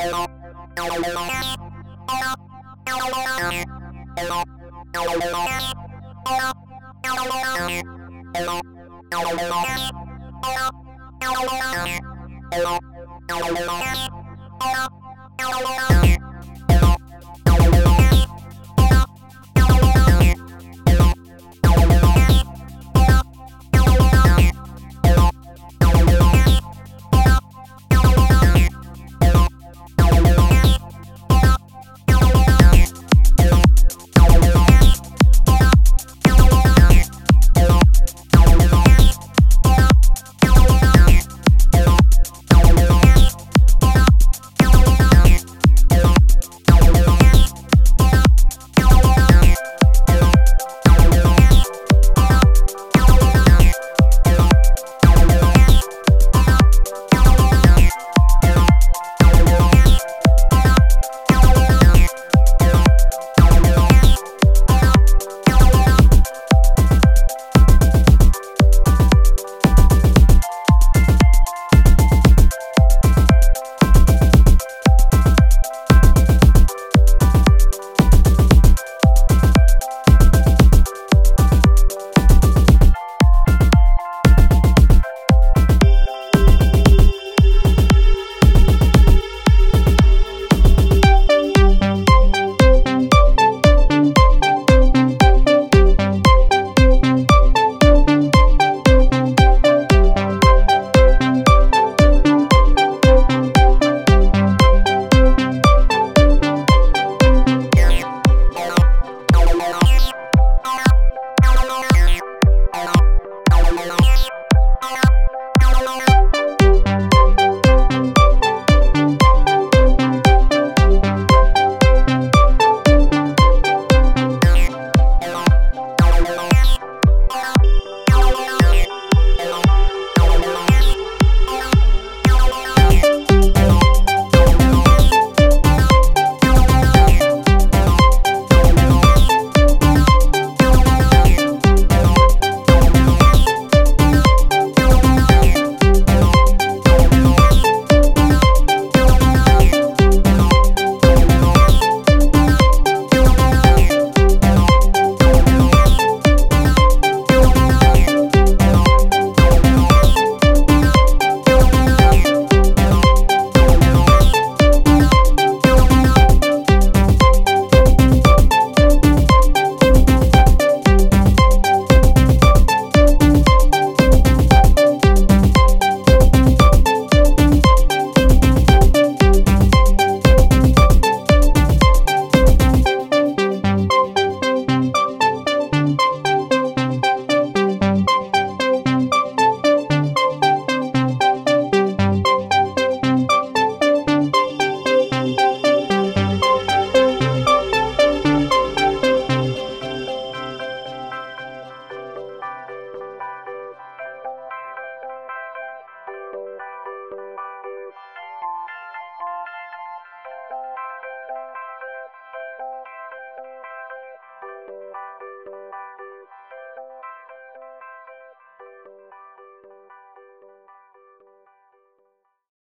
Hello. Hello.